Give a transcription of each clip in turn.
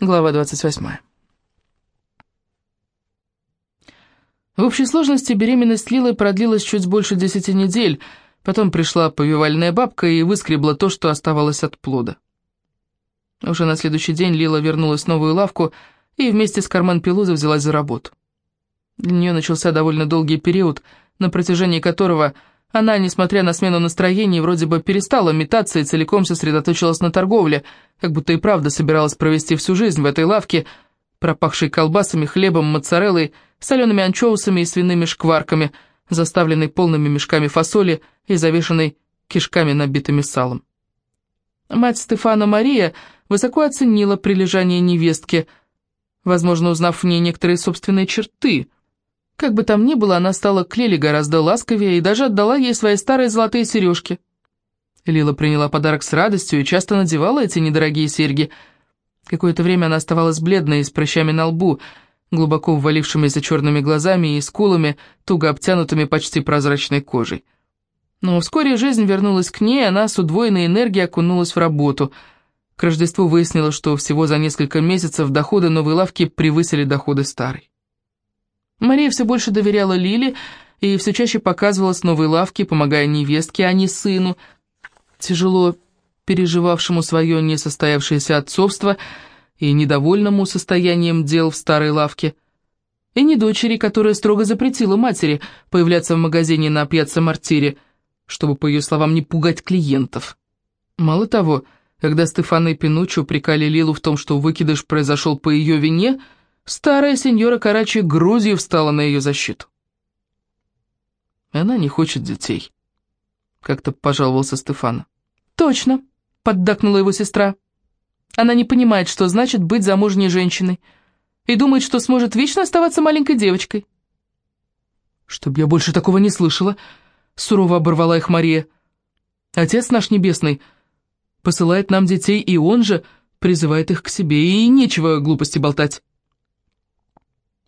Глава 28. В общей сложности беременность Лилы продлилась чуть больше десяти недель, потом пришла повивальная бабка и выскребла то, что оставалось от плода. Уже на следующий день Лила вернулась в новую лавку и вместе с карман Пелуза взялась за работу. Для нее начался довольно долгий период, на протяжении которого она, несмотря на смену настроений, вроде бы перестала метаться и целиком сосредоточилась на торговле, как будто и правда собиралась провести всю жизнь в этой лавке, пропахшей колбасами, хлебом, моцареллой, солеными анчоусами и свиными шкварками, заставленной полными мешками фасоли и завешенной кишками, набитыми салом. Мать Стефана Мария высоко оценила прилежание невестки, возможно, узнав в ней некоторые собственные черты – как бы там ни было, она стала к Лиле гораздо ласковее и даже отдала ей свои старые золотые сережки. Лила приняла подарок с радостью и часто надевала эти недорогие серьги. Какое-то время она оставалась бледной, с прыщами на лбу, глубоко ввалившимися черными глазами и скулами, туго обтянутыми почти прозрачной кожей. Но вскоре жизнь вернулась к ней, она с удвоенной энергией окунулась в работу. К Рождеству выяснилось, что всего за несколько месяцев доходы новой лавки превысили доходы старой. Мария все больше доверяла Лиле и все чаще показывала с новой лавки, помогая невестке, а не сыну, тяжело переживавшему свое несостоявшееся отцовство и недовольному состоянием дел в старой лавке, и не дочери, которая строго запретила матери появляться в магазине на пьяцца-мартире, чтобы, по ее словам, не пугать клиентов. Мало того, когда Стефана и Пинуччо упрекали Лилу в том, что выкидыш произошел по ее вине – Старая сеньора Карачи грузью встала на ее защиту. «Она не хочет детей», — как-то пожаловался Стефана. «Точно», — поддакнула его сестра. «Она не понимает, что значит быть замужней женщиной, и думает, что сможет вечно оставаться маленькой девочкой». «Чтоб я больше такого не слышала», — сурово оборвала их Мария. «Отец наш небесный посылает нам детей, и он же призывает их к себе, и нечего глупости болтать».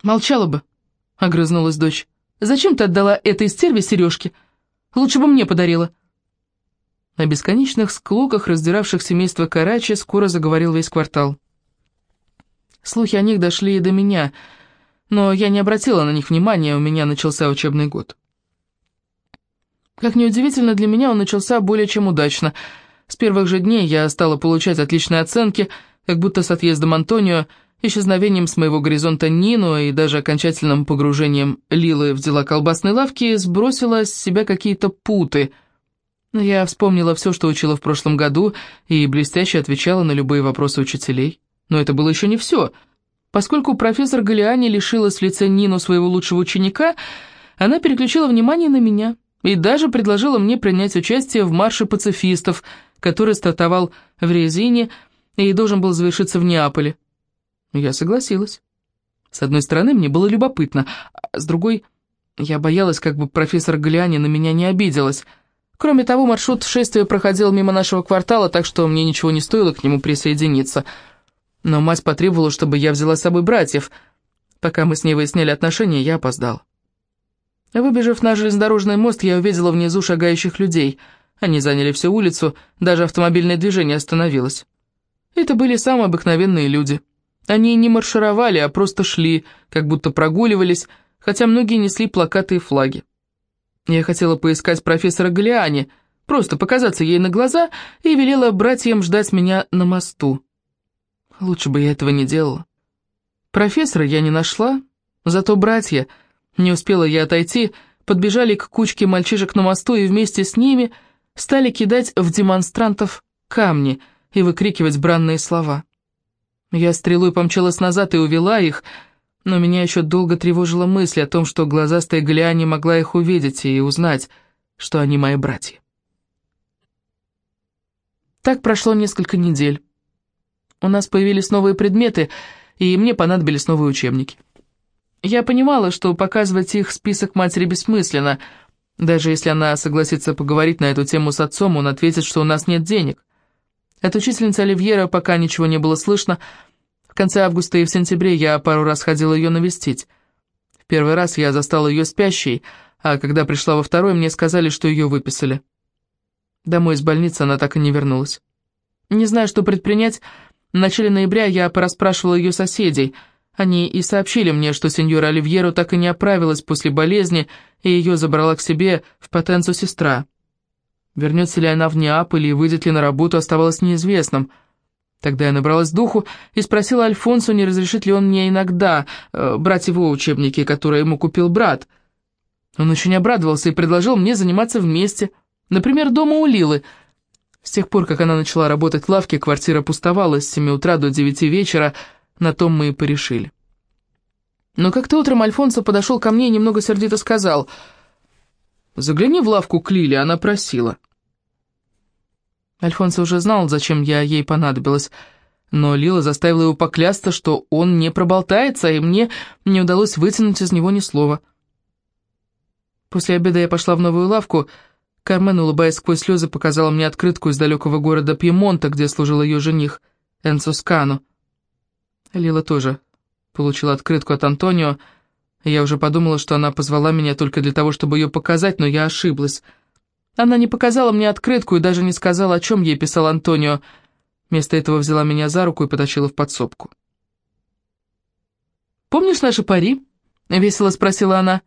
«Молчала бы», — огрызнулась дочь. «Зачем ты отдала этой стерве сережки? Лучше бы мне подарила». О бесконечных склоках, раздиравших семейство Карачи, скоро заговорил весь квартал. Слухи о них дошли и до меня, но я не обратила на них внимания, у меня начался учебный год. Как неудивительно, для меня он начался более чем удачно. С первых же дней я стала получать отличные оценки, как будто с отъездом Антонио Исчезновением с моего горизонта Нину и даже окончательным погружением Лилы в дела колбасной лавки сбросила с себя какие-то путы. Я вспомнила все, что учила в прошлом году, и блестяще отвечала на любые вопросы учителей. Но это было еще не все. Поскольку профессор Галиани лишилась в лице Нину своего лучшего ученика, она переключила внимание на меня и даже предложила мне принять участие в марше пацифистов, который стартовал в Резине и должен был завершиться в Неаполе. Я согласилась. С одной стороны, мне было любопытно, а с другой, я боялась, как бы профессор Галиани на меня не обиделась. Кроме того, маршрут шествия проходил мимо нашего квартала, так что мне ничего не стоило к нему присоединиться. Но мать потребовала, чтобы я взяла с собой братьев. Пока мы с ней выясняли отношения, я опоздал. Выбежав на железнодорожный мост, я увидела внизу шагающих людей. Они заняли всю улицу, даже автомобильное движение остановилось. Это были самые обыкновенные люди. Они не маршировали, а просто шли, как будто прогуливались, хотя многие несли плакаты и флаги. Я хотела поискать профессора Галиани, просто показаться ей на глаза, и велела братьям ждать меня на мосту. Лучше бы я этого не делала. Профессора я не нашла, зато братья, не успела я отойти, подбежали к кучке мальчишек на мосту и вместе с ними стали кидать в демонстрантов камни и выкрикивать бранные слова. Я стрелой помчалась назад и увела их, но меня еще долго тревожила мысль о том, что глазастая Галиане могла их увидеть и узнать, что они мои братья. Так прошло несколько недель. У нас появились новые предметы, и мне понадобились новые учебники. Я понимала, что показывать их список матери бессмысленно. Даже если она согласится поговорить на эту тему с отцом, он ответит, что у нас нет денег. От учительницы Оливьера пока ничего не было слышно. В конце августа и в сентябре я пару раз ходила ее навестить. В первый раз я застала ее спящей, а когда пришла во второй, мне сказали, что ее выписали. Домой из больницы она так и не вернулась. Не знаю, что предпринять, В начале ноября я порасспрашивала ее соседей. Они и сообщили мне, что сеньора Оливьеру так и не оправилась после болезни, и ее забрала к себе в Потенцу сестра. Вернется ли она в Неаполь и выйдет ли на работу, оставалось неизвестным. Тогда я набралась духу и спросила Альфонсу, не разрешит ли он мне иногда э, брать его учебники, которые ему купил брат. Он очень обрадовался и предложил мне заниматься вместе, например, дома у Лилы. С тех пор, как она начала работать в лавке, квартира пустовала с 7 утра до 9 вечера, на том мы и порешили. Но как-то утром Альфонсо подошел ко мне и немного сердито сказал, «Загляни в лавку к Лиле, она просила». Альфонсо уже знал, зачем я ей понадобилась, но Лила заставила его поклясться, что он не проболтается, и мне не удалось вытянуть из него ни слова. После обеда я пошла в новую лавку. Кармен, улыбаясь сквозь слезы, показала мне открытку из далекого города Пьемонта, где служил ее жених, Энцо Скано. Лила тоже получила открытку от Антонио. Я уже подумала, что она позвала меня только для того, чтобы ее показать, но я ошиблась. Она не показала мне открытку и даже не сказала, о чем ей писал Антонио. Вместо этого взяла меня за руку и потащила в подсобку. «Помнишь наши пари?» — весело спросила она.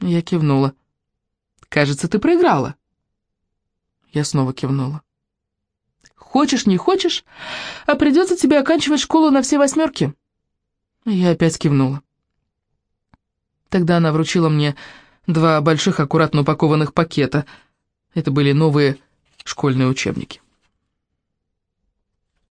Я кивнула. «Кажется, ты проиграла». Я снова кивнула. «Хочешь, не хочешь, а придется тебе оканчивать школу на все восьмерки». Я опять кивнула. Тогда она вручила мне два больших аккуратно упакованных пакета — это были новые школьные учебники.